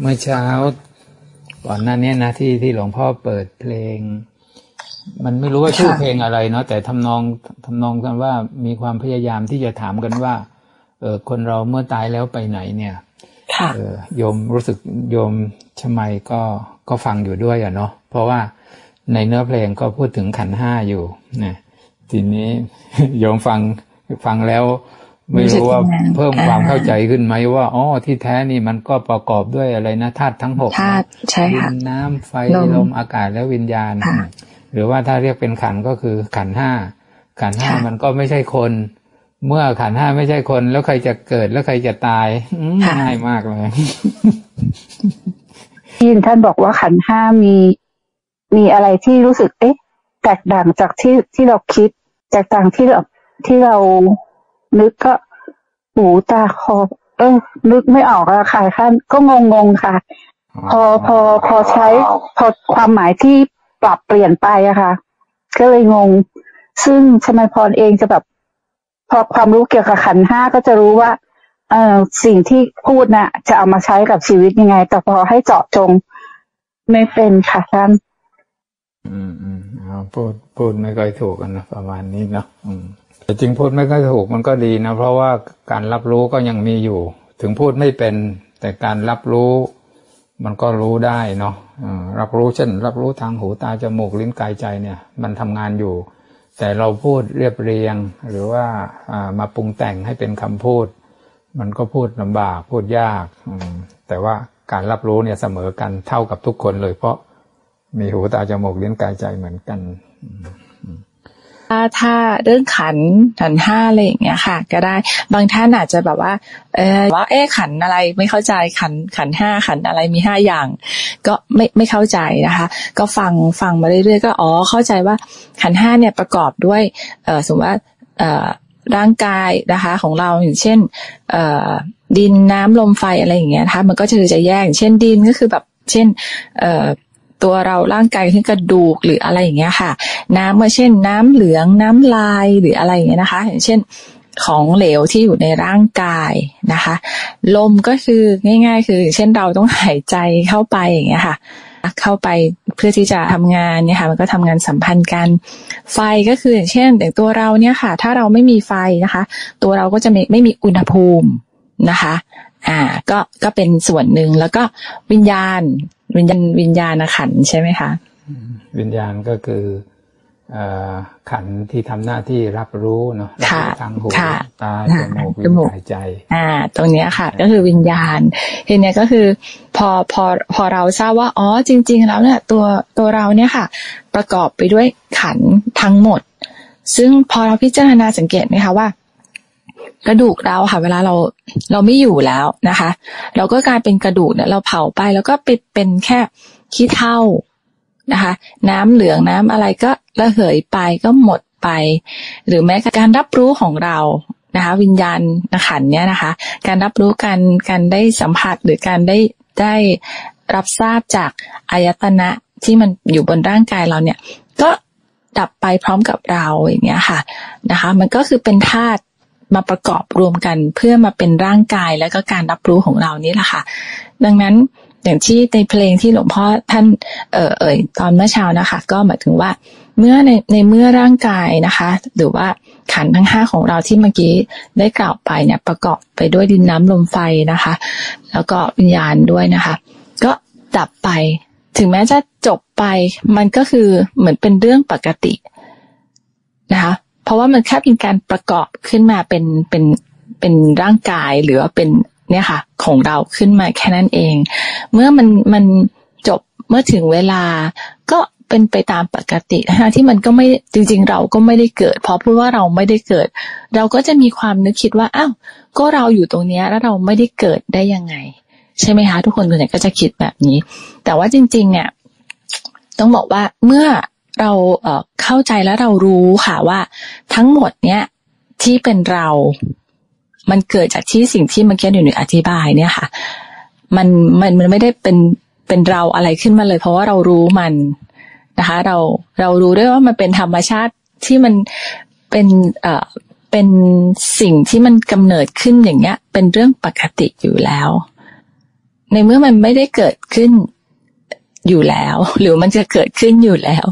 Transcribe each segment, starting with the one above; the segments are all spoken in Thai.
เมื่อเช้าก่อนหน้านี้นะที่ที่หลวงพ่อเปิดเพลง มันไม่รู้ว่าชื่อเพลงอะไรเนาะแต่ทำนองทำนองกันว่ามีความพยายามที่จะถามกันว่า เออคนเราเมื่อตายแล้วไปไหนเนี่ยเออโยมรู้สึกโยมชมัยก็ก็ฟังอยู่ด้วยอะเนาะเพราะว่าในเนื้อเพลงก็พูดถึงขันห้าอยู่นะทีนี้โยมฟังฟังแล้ว ไม่รู้ว่าเพิ่มความเข้าใจขึ้นไหมว่าอ๋อที่แท้นี่มันก็ประกอบด้วยอะไรนะธาตุทั้งหกธาตุใช่ค่ะน้ำไฟลมอากาศและวิญญาณ หรือว่าถ้าเรียกเป็นขันก็คือขันห้าขันห้ามันก็ไม่ใช่คน เมื่อขันห้าไม่ใช่คนแล้วใครจะเกิดแล้วใครจะตายง่ายมากเลยที่ท่านบอกว่าขันห้ามี มีอะไรที่รู้สึก เอ๊ะแตกต่างจากที่ที่เราคิดแตกต่างที่เราที่เรา นึกก็หูตาคอเออนึกไม่ออกอะค่ะท่านก็งงงค่ะ พอพอพอใช้พอความหมายที่ปรับเปลี่ยนไปอะค่ะ ก็เลยงง ซึ่งชมพรเองจะแบบ พอความรู้เกี่ยวกับขันห้าก็จะรู้ว่าเออสิ่งที่พูดนะ่ะ จะเอามาใช้กับชีวิตยังไง แต่พอให้เจาะจงไม่เป็นค่ะท่านอืมอืมพูดพูดไม่ค่อยถูกกันนะประมาณนี้เนาะอืมแต่ จริงพูดไม่ค่อยถูกมันก็ดีนะ เพราะว่าการรับรู้ก็ยังมีอยู่ ถึงพูดไม่เป็น แต่การรับรู้มันก็รู้ได้เนาะรับรู้เช่น รับรู้ทางหูตาจมูกลิ้นกายใจเนี่ย มันทำงานอยู่ แต่เราพูดเรียบเรียง หรือว่ามาปรุงแต่งให้เป็นคำพูด มันก็พูดลำบากพูดยาก แต่ว่าการรับรู้เนี่ยเสมอกันเท่ากับทุกคนเลย เพราะมีหูตาจมูกลิ้นกายใจเหมือนกัน ถ้าถ้าเรื่องขันขันห้าอะไรอย่างเงี้ยค่ะ ก็ได้บางท่านอาจจะแบบว่า เออว่าเอ๊ขันอะไรไม่เข้าใจขันขันห้าขันอะไรมีห้าอย่าง ก็ไม่ไม่เข้าใจนะคะ ก็ฟังฟังมาเรื่อยๆก็อ๋อเข้าใจว่าขันห้าเนี่ยประกอบด้วยเออสมมติว่าเออร่างกายนะคะของเราอย่างเช่นเออดินน้ำลมไฟอะไรอย่างเงี้ยนะคะมันก็จะจะแยกเช่นดินก็คือแบบ เช่น เออ ตัวเราร่างกายที่กระดูกหรืออะไรอย่างเงี้ยค่ะ น้ำเมื่อเช่นน้ำเหลืองน้ำลายหรืออะไรอย่างเงี้ยนะคะ อย่างเช่นของเหลวที่อยู่ในร่างกายนะคะ ลมก็คือง่าย ๆ คือ เช่นเราต้องหายใจเข้าไปอย่างเงี้ยค่ะ เข้าไปเพื่อที่จะทำงานเนี่ยค่ะ มันก็ทำงานสัมพันธ์กัน ไฟก็คืออย่างเช่นอย่างตัวเราเนี่ยค่ะ ถ้าเราไม่มีไฟนะคะ ตัวเราก็จะไม่ไม่มีอุณหภูมินะคะ อ่า ก็ก็เป็นส่วนหนึ่งแล้วก็วิญญาณ วิญญาณวิญญาณขันใช่ไหมคะวิญญาณก็คือขันที่ทำหน้าที่รับรู้เนาะทางหูตาจมูกลิ้นหายใจ อ่า ตรงเนี้ยค่ะ ก็คือวิญญาณทีเนี้ยก็คือ พอพอพอเราทราบว่าอ๋อจริง ๆ แล้วเนี่ยตัวตัวเราเนี่ยค่ะ ประกอบไปด้วยขันทั้งหมด ซึ่งพอเราพิจารณาสังเกตไหมคะว่า กระดูกเราค่ะ เวลาเราเราไม่อยู่แล้วนะคะ เราก็กลายเป็นกระดูกเนี่ยเราเผาไปแล้วก็เป็นเป็นแค่ขี้เท่านะคะ น้ำเหลืองน้ำอะไรก็ระเหยไปก็หมดไป หรือแม้การรับรู้ของเรานะคะ วิญญาณขันเนี่ยนะคะ การรับรู้การการได้สัมผัสหรือการได้ได้รับทราบจากอายตนะที่มันอยู่บนร่างกายเราเนี่ย ก็ดับไปพร้อมกับเราอย่างเงี้ยค่ะนะคะ มันก็คือเป็นธาตุ มาประกอบรวมกันเพื่อมาเป็นร่างกายแล้วก็การรับรู้ของเรานี่แหละค่ะ ดังนั้นอย่างที่ในเพลงที่หลวงพ่อท่านเอ่อเอ่ยตอนเมื่อเช้านะคะ ก็หมายถึงว่าเมื่อในในเมื่อร่างกายนะคะ หรือว่าขันทั้งห้าของเราที่เมื่อกี้ได้กล่าวไปเนี่ยประกอบไปด้วยดินน้ำลมไฟนะคะ แล้วก็วิญญาณด้วยนะคะ ก็ดับไป ถึงแม้จะจบไป มันก็คือเหมือนเป็นเรื่องปกตินะคะ ราะว่ามันแค่เป็นการประกอบขึ้นมาเป็นเป็นเป็นร่างกายหรือว่าเป็นเนี่ยค่ะ ของเราขึ้นมาแค่นั้นเอง เมื่อมันมันจบเมื่อถึงเวลาก็เป็นไปตามปกตินะที่มันก็ไม่จริง ๆ เราก็ไม่ได้เกิด เพราะพูดว่าเราไม่ได้เกิด เราก็จะมีความนึกคิดว่าอ้าวก็เราอยู่ตรงนี้แล้วเราไม่ได้เกิดได้ยังไง ใช่ไหมคะ ทุกคนส่วนใหญ่ก็จะคิดแบบนี้ แต่ว่าจริงๆเนี่ยต้องบอกว่าเมื่อ เราเเข้าใจแล้วเรารู้ค่ะว่าทั้งหมดเนี้ยที่เป็นเรา มันเกิดจากที่สิ่งที่เมื่อกี้หนูอธิบายเนี่ยค่ะ มันมันมันไม่ได้เป็นเป็นเราอะไรขึ้นมาเลย เพราะว่าเรารู้มันนะคะ เราเรารู้ด้วยว่ามันเป็นธรรมชาติที่มันเป็นเอ่อเป็นสิ่งที่มันกำเนิดขึ้นอย่างเงี้ย เป็นเรื่องปกติอยู่แล้ว ในเมื่อมันไม่ได้เกิดขึ้นอยู่แล้ว หรือมันจะเกิดขึ้นอยู่แล้ว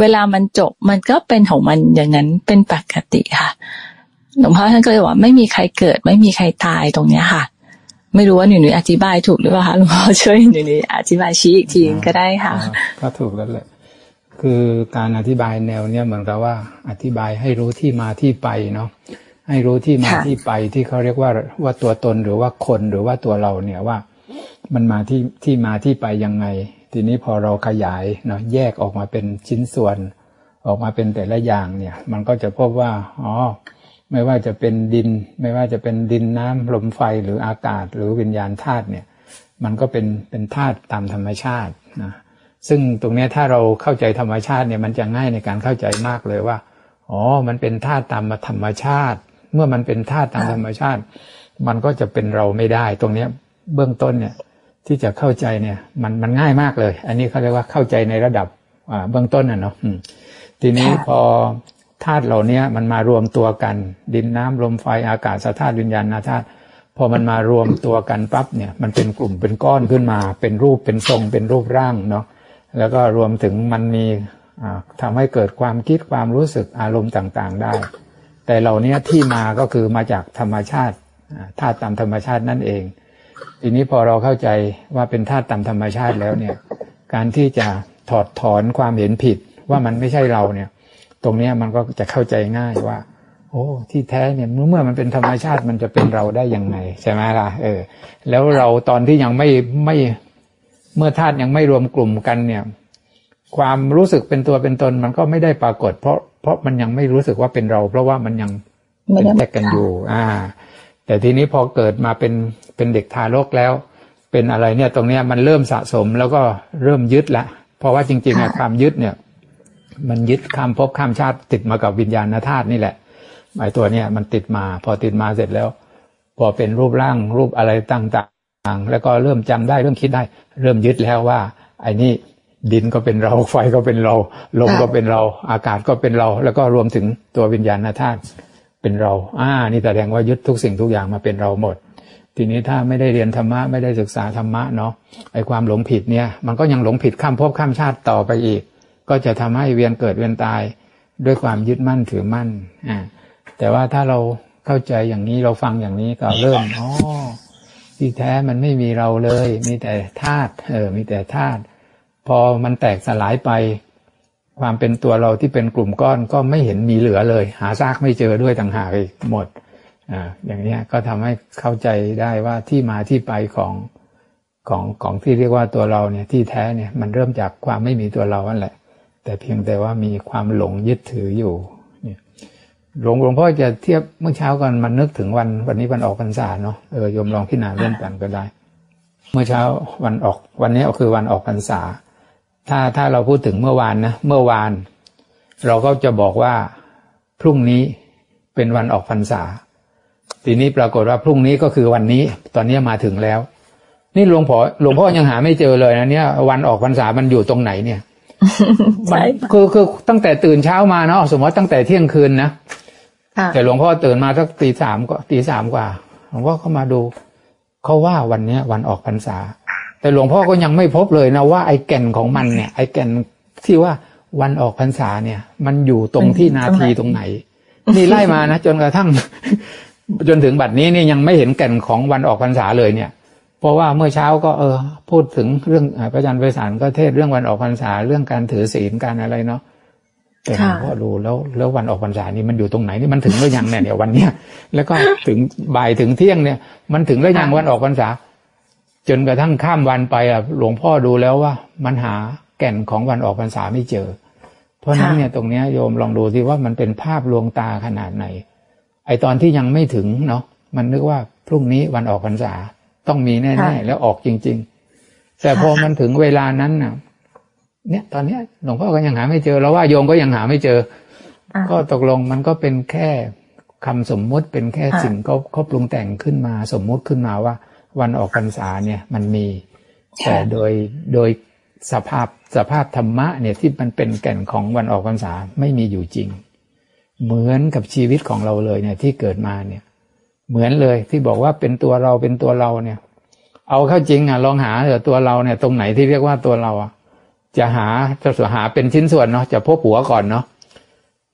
เวลามันจบมันก็เป็นของมันอย่างนั้นเป็นปกติค่ะหลวงพ่อท่านก็เลยว่าไม่มีใครเกิด ไม่มีใครตายตรงเนี้ยค่ะ ไม่รู้ว่าหนูหนูอธิบายถูกหรือเปล่าคะหลวงพ่อช่วยหนูหนูอธิบายชี้อีกทีก็ได้ค่ะ ก็ถูกแล้วแหละคือการอธิบายแนวเนี้ยเหมือนกับว่าอธิบายให้รู้ที่มาที่ไปเนาะให้รู้ที่มาที่ไปที่เขาเรียกว่าว่าตัวตนหรือว่าคนหรือว่าตัวเราเนี่ยว่า มันมาที่ที่มาที่ไปยังไง ทีนี้พอเราขยายเนาะแยกออกมาเป็นชิ้นส่วน ออกมาเป็นแต่ละอย่างเนี่ย มันก็จะพบว่าอ๋อไม่ว่าจะเป็นดิน ไม่ว่าจะเป็นดินน้ำลมไฟหรืออากาศ หรือวิญญาณธาตุเนี่ย มันก็เป็นเป็นธาตุตามธรรมชาตินะซึ่งตรงนี้ถ้าเราเข้าใจธรรมชาติเนี่ยมันจะง่ายในการเข้าใจมากเลยว่าอ๋อมันเป็นธาตุตามธรรมชาติ เมื่อมันเป็นธาตุตามธรรมชาติ มันก็จะเป็นเราไม่ได้ ตรงเนี้ยเบื้องต้นเนี่ย ที่จะเข้าใจเนี่ย มันมันง่ายมากเลย อันนี้เขาเรียกว่าเข้าใจในระดับอ่าเบื้องต้นน่ะเนาะอืมทีนี้ค่ะพอธาตุเหล่านี้มันมารวมตัวกัน ดินน้ำลมไฟอากาศธาตุวิญญาณธาตุพอมันมารวมตัวกันปั๊บเนี่ย มันเป็นกลุ่มเป็นก้อนขึ้นมา เป็นรูปเป็นทรง เป็นรูปร่างเนาะแล้วก็รวมถึงมันมีอ่าทำให้เกิดความคิดความรู้สึกอารมณ์ต่างๆได้ แต่เหล่านี้ที่มาก็คือมาจากธรรมชาติอ่าธาตุตามธรรมชาตินั่นเอง ทีนี้พอเราเข้าใจว่าเป็นธาตุตามธรรมชาติแล้วเนี่ย การที่จะถอดถอนความเห็นผิดว่ามันไม่ใช่เราเนี่ย ตรงเนี้ยมันก็จะเข้าใจง่ายว่า โอ้ที่แท้เนี่ยเมื่อเมื่อมันเป็นธรรมชาติมันจะเป็นเราได้ยังไงใช่ไหมล่ะเออ แล้วเราตอนที่ยังไม่ไม่เมื่อธาตุยังไม่รวมกลุ่มกันเนี่ย ความรู้สึกเป็นตัวเป็นตนมันก็ไม่ได้ปรากฏ เพราะเพราะมันยังไม่รู้สึกว่าเป็นเรา เพราะว่ามันยังไม่เป็นได้แยกกันอยู่ อ่า แต่ทีนี้พอเกิดมาเป็น เป็นเด็กทารกแล้ว เป็นอะไรเนี่ยตรงเนี้ยมันเริ่มสะสมแล้วก็เริ่มยึดละ เพราะว่าจริงๆความยึดเนี่ย มันยึดข้ามภพข้ามชาติติดมากับวิญญาณธาตุนี่แหละไอ้ตัวเนี้ยมันติดมา พอติดมาเสร็จแล้ว พอเป็นรูปร่างรูปอะไรต่างๆ แล้วก็เริ่มจำได้เริ่มคิดได้ เริ่มยึดแล้วว่า ไอ้นี่ดินก็เป็นเราไฟก็เป็นเรา ลมก็เป็นเรา อากาศก็เป็นเรา แล้วก็รวมถึงตัววิญญาณธาตุเป็นเรา อ่า นี่แสดงว่ายึดทุกสิ่งทุกอย่างมาเป็นเราหมด ทีนี้ถ้าไม่ได้เรียนธรรมะไม่ได้ศึกษาธรรมะเนาะไอ้ความหลงผิดเนี่ยมันก็ยังหลงผิดข้ามภพข้ามชาติต่อไปอีก ก็จะทำให้เวียนเกิดเวียนตายด้วยความยึดมั่นถือมั่นอ่าแต่ว่าถ้าเราเข้าใจอย่างนี้เราฟังอย่างนี้ก็เริ่มอ๋อที่แท้มันไม่มีเราเลย มีแต่ธาตุเออ มีแต่ธาตุพอมันแตกสลายไป ความเป็นตัวเราที่เป็นกลุ่มก้อนก็ไม่เห็นมีเหลือเลย หาซากไม่เจอด้วยต่างหากอีกหมด อ่าอย่างนี้ก็ทำให้เข้าใจได้ว่าที่มาที่ไปของของของที่เรียกว่าตัวเราเนี่ยที่แท้เนี่ยมันเริ่มจากความไม่มีตัวเรานั่นแหละ แต่เพียงแต่ว่ามีความหลงยึดถืออยู่เนี่ยหลวงหลวงพ่อจะเทียบเมื่อเช้าก่อนมันนึกถึงวันวันนี้วันออกพรรษาเนาะเออโยมลองพิจารณาร่วมกันก็ได้ เมื่อเช้าวันออกวันนี้คือวันออกพรรษา ถ้าถ้าเราพูดถึงเมื่อวานนะเมื่อวาน เราก็จะบอกว่าพรุ่งนี้เป็นวันออกพรรษา ทีนี้ปรากฏว่าพรุ่งนี้ก็คือวันนี้ ตอนนี้มาถึงแล้ว นี่หลวงพ่อหลวงพ่อยังหาไม่เจอเลยนะเนี่ย วันออกพรรษามันอยู่ตรงไหนเนี่ยใช่มันคือคือตั้งแต่ตื่นเช้ามาเนาะสมมติว่าตั้งแต่เที่ยงคืนนะค่ะแต่หลวงพ่อตื่นมาสักตีสามก็ตีสามกว่าหลวงพ่อเข้ามาดูเขาว่าวันเนี้ย วันออกพรรษา แต่หลวงพ่อก็ยังไม่พบเลยนะว่าไอ้แก่นของมันเนี่ย ไอ้แก่นที่ว่าวันออกพรรษาเนี่ย มันอยู่ตรงที่นาทีตรงไหน นี่ไล่มานะจนกระทั่ง จนถึงบัดนี้นี่ยังไม่เห็นแก่นของวันออกพรรษาเลยเนี่ย เพราะว่าเมื่อเช้าก็เออ พูดถึงเรื่องพระอาจารย์ไพศาลก็เทศเรื่องวันออกพรรษาเรื่องการถือศีลการอะไรเนาะแต่หลวงพ่อดูแล้วแล้ววันออกพรรษานี่มันอยู่ตรงไหนนี่มันถึงหรือยังเนี่ยเนี่ยวันเนี้ยแล้วก็ถึงบ่ายถึงเที่ยงเนี่ย มันถึงหรือยังวันออกพรรษา จนกระทั่งข้ามวันไปอะหลวงพ่อดูแล้วว่า มันหาแก่นของวันออกพรรษาไม่เจอ เพราะฉะนั้นเนี่ยตรงเนี้ยโยมลองดูที่ว่ามันเป็นภาพลวงตาขนาดไหน ไอตอนที่ยังไม่ถึงเนาะมันนึกว่าพรุ่งนี้วันออกพรรษาต้องมีแน่ค่ะๆแล้วออกจริง ๆ แต่พอมันถึงเวลานั้นน่ะ เนี่ย ตอนเนี้ยหลวงพ่อก็ยังหาไม่เจอแล้วว่าโยมก็ยังหาไม่เจออ่าก็ตกลงมันก็เป็นแค่คำสมมุติเป็นแค่ค่ะสิ่งเขาเขาปรุงแต่งขึ้นมาสมมุติขึ้นมาว่า วันออกพรรษาเนี่ย มันมี แต่โดยโดยสภาพสภาพธรรมะเนี่ยที่มันเป็นแก่นของวันออกพรรษาไม่มีอยู่จริง เหมือนกับชีวิตของเราเลยเนี่ยที่เกิดมาเนี่ย เหมือนเลยที่บอกว่าเป็นตัวเราเป็นตัวเราเนี่ย เอาเข้าจริงอะลองหาเถอะตัวเราเนี่ย ตรงไหนที่เรียกว่าตัวเราอะจะหาจะหาเป็นชิ้นส่วนเนาะจะพบหัวก่อนเนาะ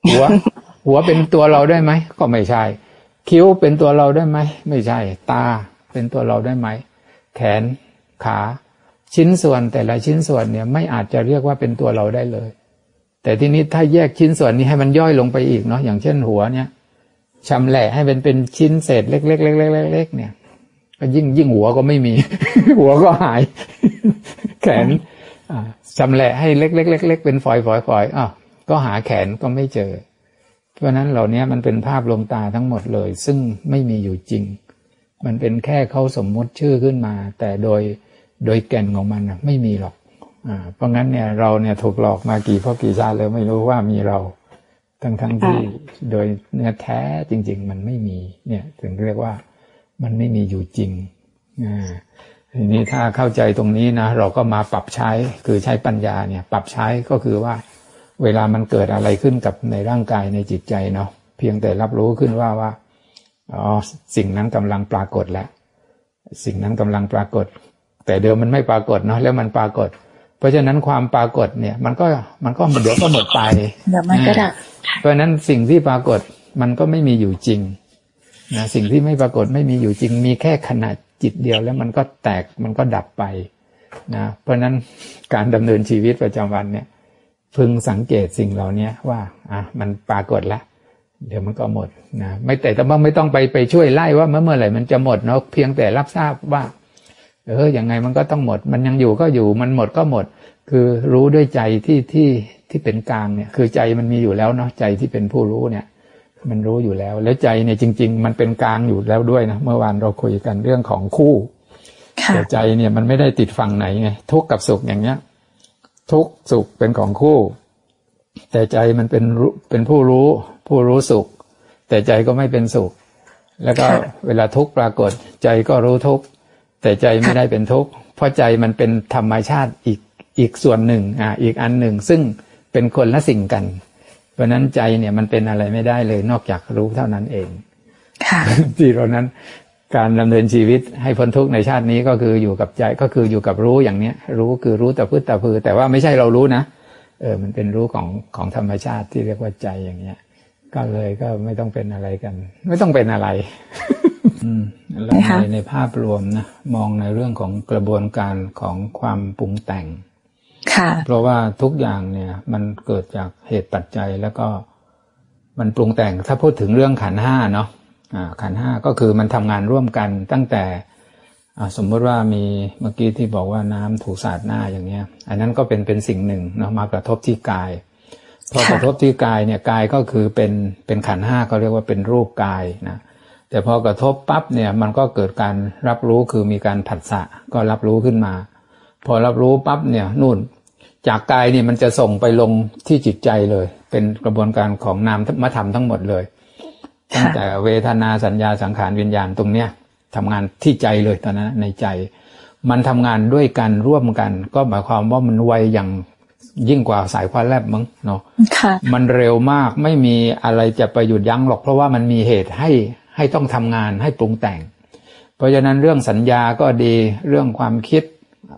หัว หัวเป็นตัวเราได้ไหมก็ไม่ใช่ คิ้วเป็นตัวเราได้ไหมไม่ใช่ ตาเป็นตัวเราได้ไหมแขนขา ชิ้นส่วนแต่ละชิ้นส่วนเนี่ย ไม่อาจจะเรียกว่าเป็นตัวเราได้เลย แต่ทีนี้ถ้าแยกชิ้นส่วนนี้ให้มันย่อยลงไปอีกเนาะอย่างเช่นหัวเนี่ยชำแหละให้เป็นเป็นชิ้นเศษเล็กๆๆๆๆเนี่ยก็ยิ่งยิ่งหัวก็ไม่มี หัวก็หาย แขนชำแหละให้เล็กๆเล็กๆเป็นฝอยฝอยฝอยอะก็หาแขนก็ไม่เจอ เพราะนั้นเหล่านี้มันเป็นภาพลงตาทั้งหมดเลย ซึ่งไม่มีอยู่จริง มันเป็นแค่เขาสมมุติชื่อขึ้นมา แต่โดยโดยแก่นของมันไม่มีหรอก เพราะงั้นเนี่ยเราเนี่ยถูกหลอกมากี่พ่อกี่ชาติแล้วไม่รู้ว่ามีเรา ทั้งทั้งที่โดยเนื้อแท้จริง ๆ มันไม่มีเนี่ยถึงเรียกว่ามันไม่มีอยู่จริงอ่าทีนี้ถ้าเข้าใจตรงนี้นะเราก็มาปรับใช้คือใช้ปัญญาเนี่ย ปรับใช้ก็คือว่า เวลามันเกิดอะไรขึ้นกับในร่างกายในจิตใจเนาะเพียงแต่รับรู้ขึ้นว่าว่าอ๋อสิ่งนั้นกำลังปรากฏแล้ว สิ่งนั้นกำลังปรากฏ แต่เดิมมันไม่ปรากฏเนาะแล้วมันปรากฏ เพราะฉะนั้นความปรากฏเนี่ย มันก็มันก็เดี๋ยวก็หมดไปเดี๋ยวมันก็ดับเพราะฉะนั้นสิ่งที่ปรากฏมันก็ไม่มีอยู่จริงนะสิ่งที่ไม่ปรากฏไม่มีอยู่จริง มีแค่ขนาดจิตเดียวแล้วมันก็แตกมันก็ดับไปนะเพราะฉะนั้นการดำเนินชีวิตประจำวันเนี่ย พึงสังเกตสิ่งเหล่านี้ว่าอะมันปรากฏแล้วเดี๋ยวมันก็หมดนะไม่แต่ต้องไม่ต้องไปไปช่วยไล่ว่าเมื่อเมื่อไหร่มันจะหมดเนาะเพียงแต่รับทราบว่า เอออย่างไงมันก็ต้องหมด มันยังอยู่ก็อยู่มันหมดก็หมด คือรู้ด้วยใจที่ที่ที่เป็นกลางเนี่ย คือใจมันมีอยู่แล้วเนาะใจที่เป็นผู้รู้เนี่ย มันรู้อยู่แล้ว แล้วใจเนี่ยจริง ๆ มันเป็นกลางอยู่แล้วด้วยนะเมื่อวานเราคุยกันเรื่องของคู่แต่ใจเนี่ยมันไม่ได้ติดฝั่งไหนไงทุกข์กับสุขอย่างเงี้ย ทุกข์สุขเป็นของคู่ แต่ใจมันเป็นรู้เป็นผู้รู้ ผู้รู้สุข แต่ใจก็ไม่เป็นสุข แล้วก็เวลาทุกข์ปรากฏ ใจก็รู้ทุกข์ แต่ใจไม่ได้เป็นทุกข์เพราะใจมันเป็นธรรมชาติอีกอีกส่วนหนึ่งอ่าอีกอันหนึ่ง ซึ่งเป็นคนละสิ่งกัน เพราะนั้นใจเนี่ยมันเป็นอะไรไม่ได้เลยนอกจากรู้เท่านั้นเองค่ะที่เรานั้นการดำเนินชีวิตให้พ้นทุกข์ในชาตินี้ก็คืออยู่กับใจก็คืออยู่กับรู้อย่างเนี้ย รู้คือรู้แต่พืชแต่พือ แต่ว่าไม่ใช่เรารู้นะเออมันเป็นรู้ของของธรรมชาติที่เรียกว่าใจอย่างเงี้ย ก็เลยก็ไม่ต้องเป็นอะไรกัน ไม่ต้องเป็นอะไร อืมแล้วในในภาพรวมนะมองในเรื่องของกระบวนการของความปรุงแต่ง ค่ะ เพราะว่าทุกอย่างเนี่ย มันเกิดจากเหตุปัจจัยแล้วก็มันปรุงแต่งถ้าพูดถึงเรื่องขันห้าเนาะอ่าขันห้าก็คือมันทำงานร่วมกันตั้งแต่อ่าสมมติว่ามีเมื่อกี้ที่บอกว่าน้ำถูกสาดหน้าอย่างเงี้ย อันนั้นก็เป็นเป็นสิ่งหนึ่งเนาะมากระทบที่กายพอกระทบที่กายเนี่ยกายก็คือเป็นเป็นขันห้าก็เรียกว่าเป็นรูปกายนะ แต่พอกระทบปั๊บเนี่ยมันก็เกิดการรับรู้คือมีการผัสสะก็รับรู้ขึ้นมา พอรับรู้ปั๊บเนี่ยนู่น จากกายเนี่ยมันจะส่งไปลงที่จิตใจเลย เป็นกระบวนการของนามมธรรมทั้งหมดเลยตั้งแต่เวทนาสัญญาสังขารวิญญาณตรงเนี้ยทำงานที่ใจเลยตอนนั้นในใจ มันทำงานด้วยกันร่วมกัน ก็หมายความว่ามันไวอย่างยิ่งกว่าสายควันแลบมั้งเนาะค่ะมันเร็วมากไม่มีอะไรจะไปหยุดยั้งหรอก เพราะว่ามันมีเหตุให้ ให้ต้องทำงานให้ปรุงแต่ง เพราะฉะนั้นเรื่องสัญญาก็ดีเรื่องความคิด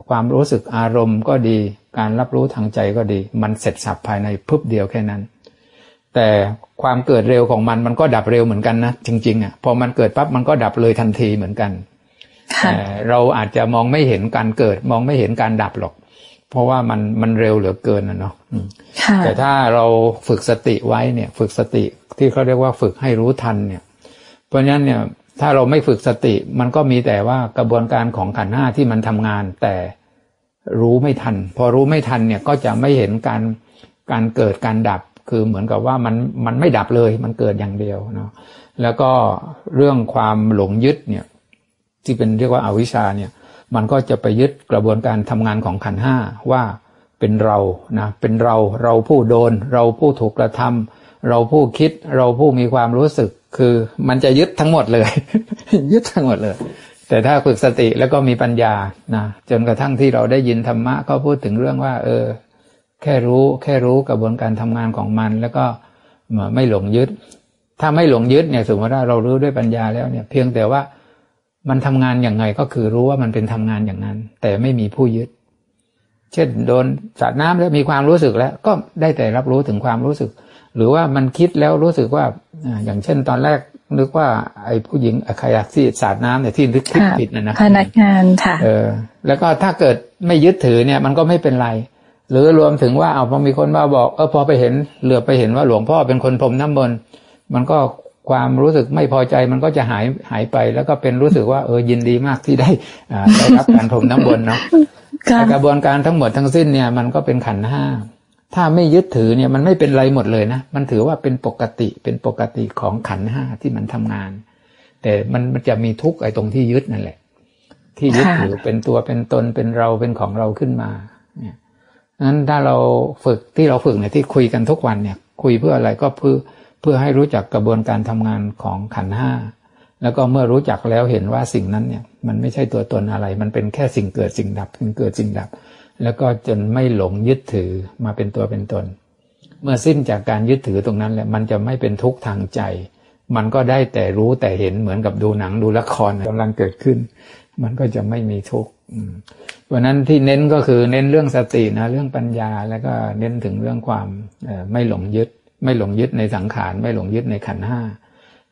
ความรู้สึกอารมณ์ก็ดี การรับรู้ทางใจก็ดี มันเสร็จสับภายในพึบเดียวแค่นั้น แต่ความเกิดเร็วของมันมันก็ดับเร็วเหมือนกันนะจริงๆอะพอมันเกิดปั๊บมันก็ดับเลยทันทีเหมือนกันค่ะแต่เราอาจจะมองไม่เห็นการเกิด มองไม่เห็นการดับหรอก เพราะว่ามันมันเร็วเหลือเกินนะเนาะอืมค่ะแต่ถ้าเราฝึกสติไว้เนี่ย ฝึกสติที่เขาเรียกว่าฝึกให้รู้ทันเนี่ยเพ ราะฉะนั้นเนี่ยถ้าเราไม่ฝึกสติมันก็มีแต่ว่ากระบวนการของขันห้าที่มันทำงาน แต่รู้ไม่ทัน พอรู้ไม่ทันเนี่ยก็จะไม่เห็นการการเกิดการดับ คือเหมือนกับว่ามันมันไม่ดับเลยมันเกิดอย่างเดียวเนาะแล้วก็เรื่องความหลงยึดเนี่ยที่เป็นเรียกว่าอาวิชชาเนี่ยมันก็จะไปยึดกระบวนการทำงานของขันห้าว่าเป็นเรานะเป็นเราเราผู้โดน เราผู้ถูกกระทำเราผู้คิดเราผู้มีความรู้สึก คือมันจะยึดทั้งหมดเลย ยึดทั้งหมดเลย แต่ถ้าฝึกสติแล้วก็มีปัญญานะจนกระทั่งที่เราได้ยินธรรมะก็พูดถึงเรื่องว่า เออ แค่รู้แค่รู้กระบวนการทำงานของมัน แล้วก็ไม่หลงยึด ถ้าไม่หลงยึดเนี่ยสมมติว่าเรารู้ด้วยปัญญาแล้วเนี่ย เพียงแต่ว่ามันทำงานอย่างไงก็คือรู้ว่ามันเป็นทำงานอย่างนั้น แต่ไม่มีผู้ยึด เช่นโดนสาดน้ำแล้วมีความรู้สึกแล้ว ก็ได้แต่รับรู้ถึงความรู้สึก หรือว่ามันคิดแล้วรู้สึกว่า อย่างเช่นตอนแรกนึกว่าไอ้ผู้หญิงใครอยากที่สาดน้ำเนี่ยที่นึกคิดผิดนะนะพนักงานค่ะเออ แล้วก็ถ้าเกิดไม่ยึดถือเนี่ย มันก็ไม่เป็นไร หรือรวมถึงว่าเอาพอมีคนมาบอกเออพอไปเห็นเหลือไปเห็นว่าหลวงพ่อเป็นคนพรมน้ำมนต์มันก็ความรู้สึกไม่พอใจมันก็จะหายหายไป แล้วก็เป็นรู้สึกว่าเออยินดีมากที่ได้อ่าได้รับการพรมน้ำมนต์เนาะกระบวนการทั้งหมดทั้งสิ้นเนี่ย มันก็เป็นขันห้า ถ้าไม่ยึดถือเนี่ยมันไม่เป็นไรหมดเลยนะ มันถือว่าเป็นปกติเป็นปกติของขันห้าที่มันทำงาน แต่มันมันจะมีทุกข์ไอ้ตรงที่ยึดนั่นแหละ ที่ยึดถือเป็นตัวเป็นตนเป็นเราเป็นของเราขึ้นมาเนี่ยนั้นถ้าเราฝึกที่เราฝึกเนี่ยที่คุยกันทุกวันเนี่ย คุยเพื่ออะไรก็เพื่อเพื่อให้รู้จักกระบวนการทำงานของขันห้าแล้วก็เมื่อรู้จักแล้วเห็นว่าสิ่งนั้นเนี่ย มันไม่ใช่ตัวตนอะไร มันเป็นแค่สิ่งเกิดสิ่งดับสิ่งเกิดสิ่งดับ แล้วก็จนไม่หลงยึดถือมาเป็นตัวเป็นตน เมื่อสิ้นจากการยึดถือตรงนั้นแหละมันจะไม่เป็นทุกข์ทางใจ มันก็ได้แต่รู้แต่เห็นเหมือนกับดูหนังดูละครกำลังเกิดขึ้น มันก็จะไม่มีทุกข์เพราะนั้นที่เน้นก็คือเน้นเรื่องสตินะเรื่องปัญญาแล้วก็เน้นถึงเรื่องความไม่หลงยึด ไม่หลงยึดในสังขารไม่หลงยึดในขันห้า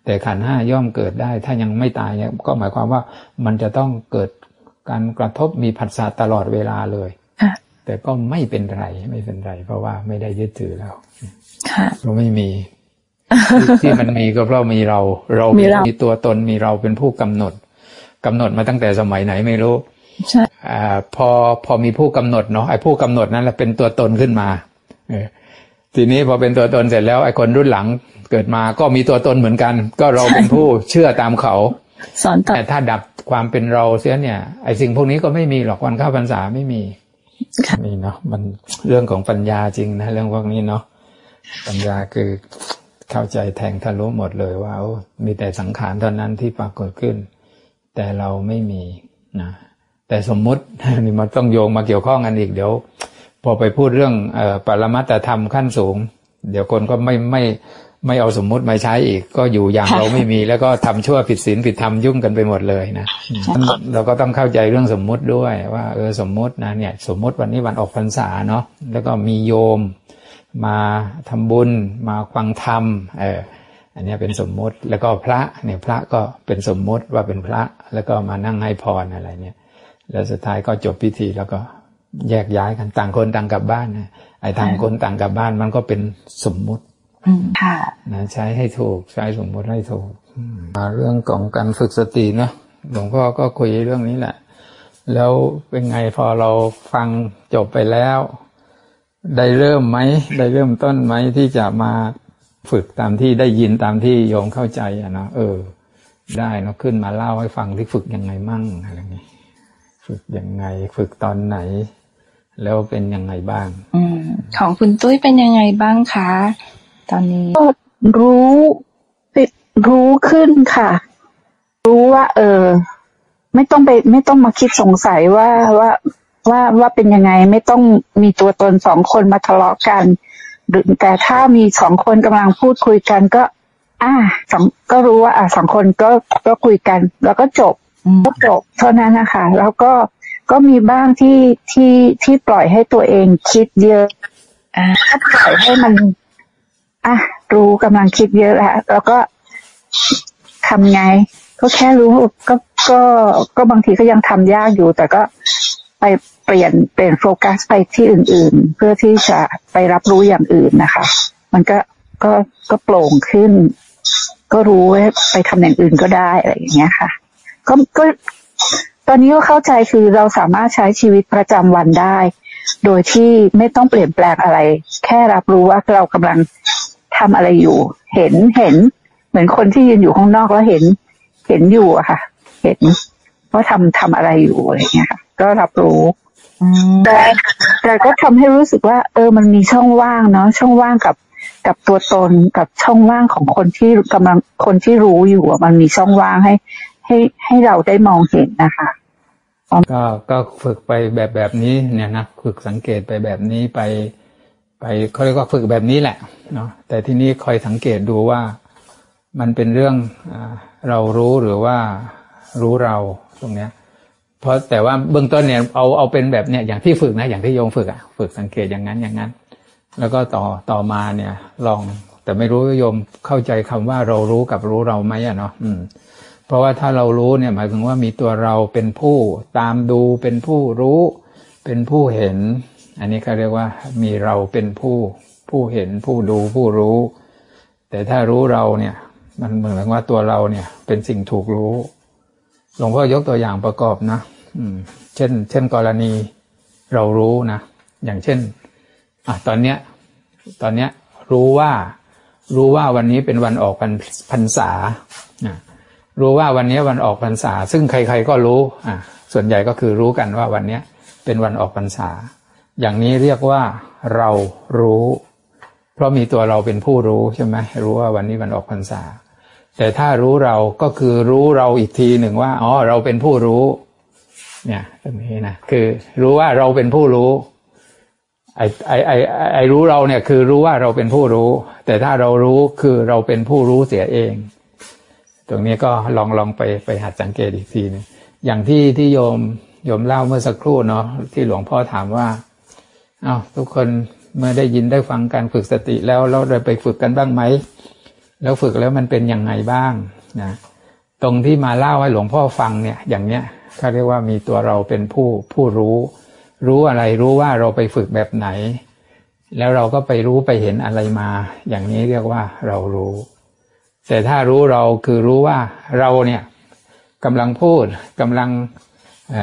แต่ขันห้าย่อมเกิดได้ ถ้ายังไม่ตายเนี่ยก็หมายความว่ามันจะต้องเกิดการกระทบมีผัสสะตลอดเวลาเลย แต่ก็ไม่เป็นไรไม่เป็นไร เพราะว่าไม่ได้ยึดถือแล้วเราไม่มี ที่มันมีก็เพราะมีเรา เรามีตัวตนมีเราเป็นผู้กำหนดกำหนดมาตั้งแต่สมัยไหนไม่รู้ใช่พอพอมีผู้กำหนดเนาะไอ้ผู้กำหนดนั้นแหละเป็นตัวตนขึ้นมาเออทีนี้พอเป็นตัวตนเสร็จแล้วไอ้คนรุ่นหลังเกิดมาก็มีตัวตนเหมือนกัน ก็เราเป็นผู้เชื่อตามเขาสอนแต่ถ้าดับความเป็นเราเสียเนี่ยไอ้สิ่งพวกนี้ก็ไม่มีหรอกวันเข้าพรรษาไม่มี นี่เนาะมันเรื่องของปัญญาจริงนะ เรื่องพวกนี้เนาะปัญญาคือเข้าใจแทงทะลุหมดเลยว่ามีแต่สังขารเท่านั้นที่ปรากฏขึ้น แต่เราไม่มีนะแต่สมมุตินี่มันต้องโยงมาเกี่ยวข้องกันอีกเดี๋ยว พอไปพูดเรื่องอปรมัตธรรมขั้นสูง เดี๋ยวคนก็ไม่ไม่ ไม่เอาสมมุติมาใช้อีก ก็อยู่อย่างเราไม่มี แล้วก็ทำชั่วผิดศีลผิดธรรมยุ่งกันไปหมดเลยนะเราก็ต้องเข้าใจเรื่องสมมุติด้วยว่าเออสมมุตินะเนี่ย สมมุติวันนี้วันออกพรรษาเนาะแล้วก็มีโยมมาทำบุญมาฟังธรรมเอออันนี้เป็นสมมุติแล้วก็พระเนี่ยพระก็เป็นสมมุติว่าเป็นพระแล้วก็มานั่งให้พรอะไรเนี่ย แล้วสุดท้ายก็จบพิธีแล้วก็แยกย้ายกันต่างคนต่างกลับบ้านนะไอ้ทางคนต่างกลับบ้านมันก็เป็นสมมุติ ค่ะนะใช้ให้ถูกใช้สมมุติให้ถูกมาเรื่องของการฝึกสติเนาะหลวงพ่อก็คุยเรื่องนี้แหละ แล้วเป็นไงพอเราฟังจบไปแล้ว ได้เริ่มไหมได้เริ่มต้นไหมที่จะมาฝึกตามที่ได้ยินตามที่โยมเข้าใจอะนะเออ ได้เนาะขึ้นมาเล่าให้ฟังที่ฝึกยังไงมั่งอะไรเงี้ยฝึกยังไงฝึกตอนไหน แล้วเป็นยังไงบ้างอืมของคุณตุ้ยเป็นยังไงบ้างคะ ตอนนี้ก็รู้รู้ขึ้นค่ะ รู้ว่า เออ ไม่ต้องไป ไม่ต้องมาคิดสงสัยว่าว่าว่าว่าเป็นยังไงไม่ต้องมีตัวตนสองคนมาทะเลาะกันหรือแต่ถ้ามีสองคนกำลังพูดคุยกันก็ อ่าสองก็รู้ว่า อ่าสองคนก็ก็คุยกัน แล้วก็จบก็จบเท่านั้นนะคะแล้วก็ก็มีบ้างที่ที่ที่ปล่อยให้ตัวเองคิดเยอะอ่าถ้าปล่อยให้มัน อะรู้กำลังคิดเยอะแล้วแล้วก็ทำไง ก็แค่รู้ก็ก็ก็บางทีก็ยังทำยากอยู่ แต่ก็ไปเปลี่ยนเปลี่ยนโฟกัสไปที่อื่น ๆ เพื่อที่จะไปรับรู้อย่างอื่นนะคะ มันก็ก็ก็โปร่งขึ้น ก็รู้ว่าไปทำอย่างอื่นก็ได้อะไรอย่างเงี้ยค่ะ ก็ก็ตอนนี้ก็เข้าใจคือเราสามารถใช้ชีวิตประจำวันได้ โดยที่ไม่ต้องเปลี่ยนแปลงอะไร แค่รับรู้ว่าเรากำลัง ทำอะไรอยู่ เห็นเห็น เหมือนคนที่ยืนอยู่ข้างนอกแล้วเห็น เห็นอยู่อะค่ะ เห็นว่าทำทำอะไรอยู่อะไรเงี้ยค่ะ ก็รับรู้แต่แต่ก็ทำให้รู้สึกว่า เออ มันมีช่องว่างเนาะช่องว่างกับกับตัวตนกับช่องว่างของคนที่กำลังคนที่รู้อยู่มันมีช่องว่างให้ ให้ให้เราได้มองเห็นนะคะก็ก็ฝึกไปแบบแบบนี้เนี่ยนะฝึกสังเกตไปแบบนี้ไป ไปเขาเรียกว่าฝึกแบบนี้แหละเนาะแต่ที่นี้คอยสังเกตดูว่ามันเป็นเรื่องเรารู้หรือว่ารู้เราตรงเนี้ย เพราะแต่ว่าเบื้องต้นเนี่ยเอาเอาเป็นแบบเนี่ยอย่างที่ฝึกนะ อย่างที่โยมฝึกอะฝึกสังเกตอย่างนั้นอย่างนั้น แล้วก็ต่อต่อมาเนี่ย ลองแต่ไม่รู้โยมเข้าใจคำว่าเรารู้กับรู้เราไหมอะเนาะอืม เพราะว่าถ้าเรารู้เนี่ย หมายถึงว่ามีตัวเราเป็นผู้ตามดูเป็นผู้รู้ เป็นผู้เห็น อันนี้เขาเรียกว่ามีเราเป็นผู้ผู้เห็นผู้ดูผู้รู้ แต่ถ้ารู้เราเนี่ย มันเหมือนว่าตัวเราเนี่ย เป็นสิ่งถูกรู้หลวงพ่อยกตัวอย่างประกอบนะอืมเช่น เช่นกรณีเรารู้นะ อย่างเช่นอะตอนเนี้ย ตอนเนี้ยรู้ว่ารู้ว่าวันนี้เป็นวันออกพรรพรษาอะรู้ว่าวันนี้วันออกพรรษา ซึ่งใคร ๆก็รู้ อะ ส่วนใหญ่ก็คือรู้กันว่าวันนี้เป็นวันออกพรรษา อย่างนี้เรียกว่าเรารู้ เพราะมีตัวเราเป็นผู้รู้ใช่ไหมรู้ว่าวันนี้วันออกพรรษา แต่ถ้ารู้เราก็คือรู้เราอีกทีหนึ่งว่าอ๋อเราเป็นผู้รู้ เนี่ยตรงนี้นะคือรู้ว่าเราเป็นผู้รู้ไอ้ไอ้ไอ้ไอ้รู้เราเนี่ยคือรู้ว่าเราเป็นผู้รู้ แต่ถ้าเรารู้คือเราเป็นผู้รู้เสียเอง ตรงนี้ก็ลองลองไปไปหัดสังเกตอีกทีหนึงอย่างที่ที่โยมโยมเล่าเมื่อสักครู่เนาะที่หลวงพ่อถามว่า เอาทุกคนเมื่อได้ยินได้ฟังการฝึกสติแล้วเราได้ไปฝึกกันบ้างไหม แล้วฝึกแล้วมันเป็นยังไงบ้างนะตรงที่มาเล่าให้หลวงพ่อฟังเนี่ย อย่างเนี้ยเขาเรียกว่ามีตัวเราเป็นผู้ผู้รู้ รู้อะไรรู้ว่าเราไปฝึกแบบไหน แล้วเราก็ไปรู้ไปเห็นอะไรมา อย่างนี้เรียกว่าเรารู้ แต่ถ้ารู้เราคือรู้ว่าเราเนี่ยกำลังพูดกำลังเ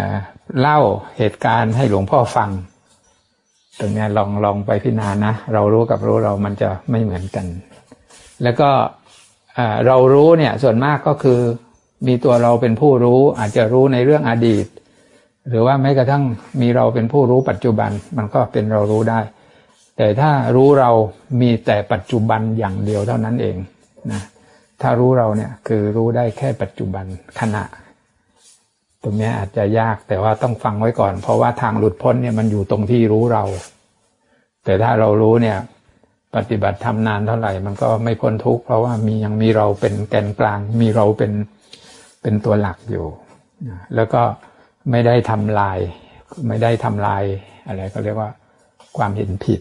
เล่าเหตุการณ์ให้หลวงพ่อฟัง ตรงนี้ลองลองไปพิจารณานะ เรารู้กับรู้เรามันจะไม่เหมือนกัน แล้วก็เรารู้เนี่ยส่วนมากก็คือมีตัวเราเป็นผู้รู้อาจจะรู้ในเรื่องอดีต หรือว่าแม้กระทั่งมีเราเป็นผู้รู้ปัจจุบันมันก็เป็นเรารู้ได้ แต่ถ้ารู้เรามีแต่ปัจจุบันอย่างเดียวเท่านั้นเองนะถ้ารู้เราเนี่ยคือรู้ได้แค่ปัจจุบันขณะ ตรงนี้อาจจะยากแต่ว่าต้องฟังไว้ก่อน เพราะว่าทางหลุดพ้นเนี่ยมันอยู่ตรงที่รู้เรา แต่ถ้าเรารู้เนี่ย ปฏิบัติทำนานเท่าไหร่ มันก็ไม่พ้นทุกข์เพราะว่ามียังมีเราเป็นแกนกลาง มีเราเป็นเป็นตัวหลักอยู่ แล้วก็ไม่ได้ทำลาย ไม่ได้ทำลายอะไรก็เรียกว่าความเห็นผิด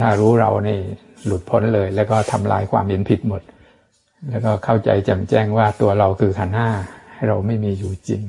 ถ้ารู้เรานี่หลุดพ้นเลย แล้วก็ทำลายความเห็นผิดหมด แล้วก็เข้าใจแจ่มแจ้งว่าตัวเราคือขันห้าเราไม่มีอยู่จริง